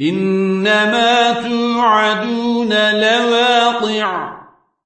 إنما توعدون لواقع.